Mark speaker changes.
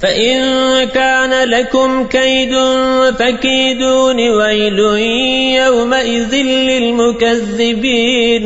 Speaker 1: فإن كان لكم كيد فكيدون ويل يومئذ للمكذبين.